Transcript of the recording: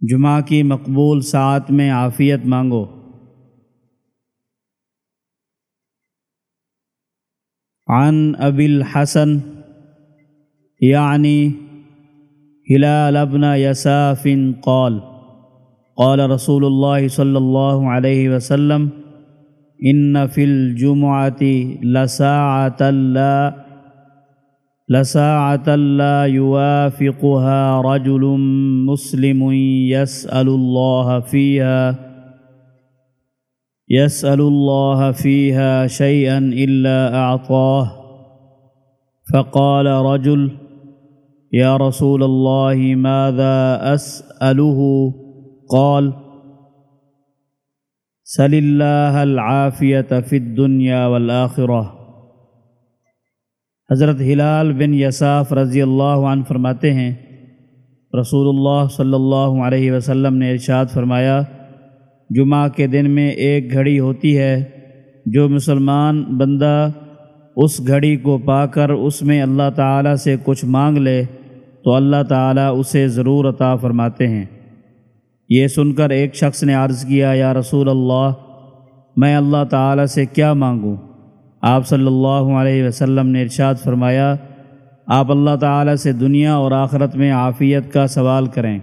جمعہ کی مقبول ساعت میں عافیت مانگو۔ عن ابی الحسن یعنی ہلال ابن یساف قال قال رسول اللہ صلی اللہ علیہ وسلم، ان فی الجمعة لساعة لا لساعة لا يوافقها رجل مسلم يسأل الله فيها يسأل الله فيها شيئا إلا أعطاه. فقال رجل يا رسول الله ماذا أسأله؟ قال سل الله العافية في الدنيا والآخرة. حضرت ہلال بن یساف رضی اللہ عنہ فرماتے ہیں، رسول اللہ صلی اللہ علیہ وسلم نے ارشاد فرمایا، جمعہ کے دن میں ایک گھڑی ہوتی ہے، جو مسلمان بندہ اس گھڑی کو پا کر اس میں اللہ تعالیٰ سے کچھ مانگ لے، تو اللہ تعالیٰ اسے ضرور عطا فرماتے ہیں۔ یہ سن کر ایک شخص نے عرض کیا، یا رسول اللہ، میں اللہ تعالیٰ سے کیا مانگوں؟ آپ صلی اللہ علیہ وسلم نے ارشاد فرمایا، آپ اللہ تعالیٰ سے دنیا اور آخرت میں عافیت کا سوال کریں۔